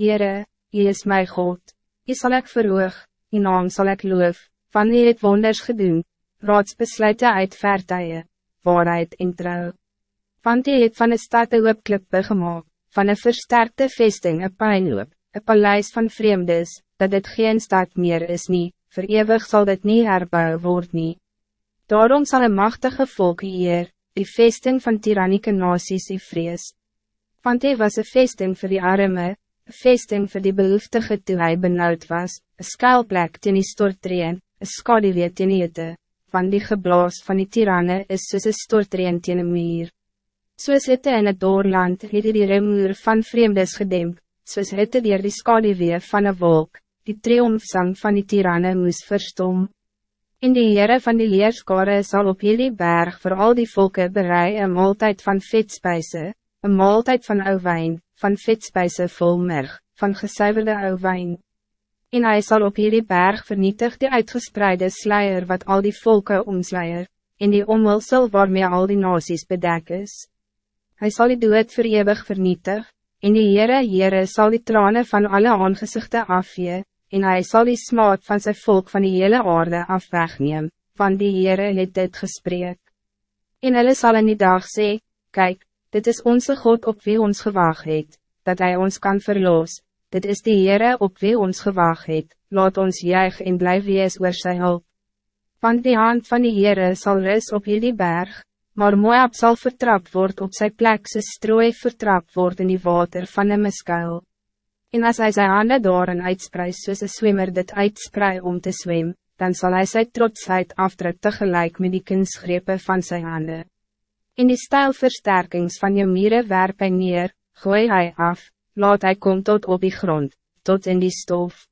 Heere, Jy is my God, Jy sal ek verhoog, Jy naam sal ek loof, van Jy het wonders gedoen, raadsbesluite uit vertuie, waarheid en trouw. Want Jy het van een stad een hoopklippe gemaakt, van een versterkte vesting een pijnloop, een paleis van vreemdes, dat het geen stad meer is nie, voor eeuwig zal dit niet herbouw word nie. Daarom zal een machtige volk hier, die vesting van tyrannieke nasies die vrees. Want hij was een vesting voor die arme, een vesting voor die behoeftige toe hy benauwd was, een skuilplek teen die stortreen, een skadewee teen die hitte, van die geblaas van die tiranne is soos een stortreen teen een muur. Soos hitte in het doorland het die remuur van vreemdes gedemp, soos hitte dier die skadewee van een wolk, die triomfsang van die tiranne moes verstom. In die Heere van die leerskare zal op jullie berg voor al die volken bereiden een maaltijd van vetspijzen, een maaltijd van ou wijn, van vetspijzen vol merg, van gesuiverde ou wijn. En hij zal op jullie berg vernietig die uitgespreide sluier wat al die volken omsluier, in die omwilsel waarmee al die nasies bedek is. Hij zal die dood verewig vernietig, en die Heere Heere sal die tranen van alle aangezichten afvee, en hij zal die smaad van zijn volk van die hele aarde afwegneem, van die Heere het dit gesprek. En hulle sal in die dag sê, kijk, dit is onze God op wie ons gewaag het, dat hij ons kan verloos, dit is die Heere op wie ons gewaag het, laat ons juig en blijf wees oor sy hulp. Want die hand van die Heere sal ris op jullie berg, maar Moab zal vertrapt worden op zijn plek, sy strooi vertrapt worden in die water van een miskuil. En als hij zijn handen door en uitspreid soos een swimmer dit uitspreid om te zwemmen, dan zal hij zijn trotsheid afdruk tegelijk met die kunstgrepen van zijn handen. In die stijlversterkings van je mieren werp hij neer, gooi hij af, laat hij komt tot op die grond, tot in die stof.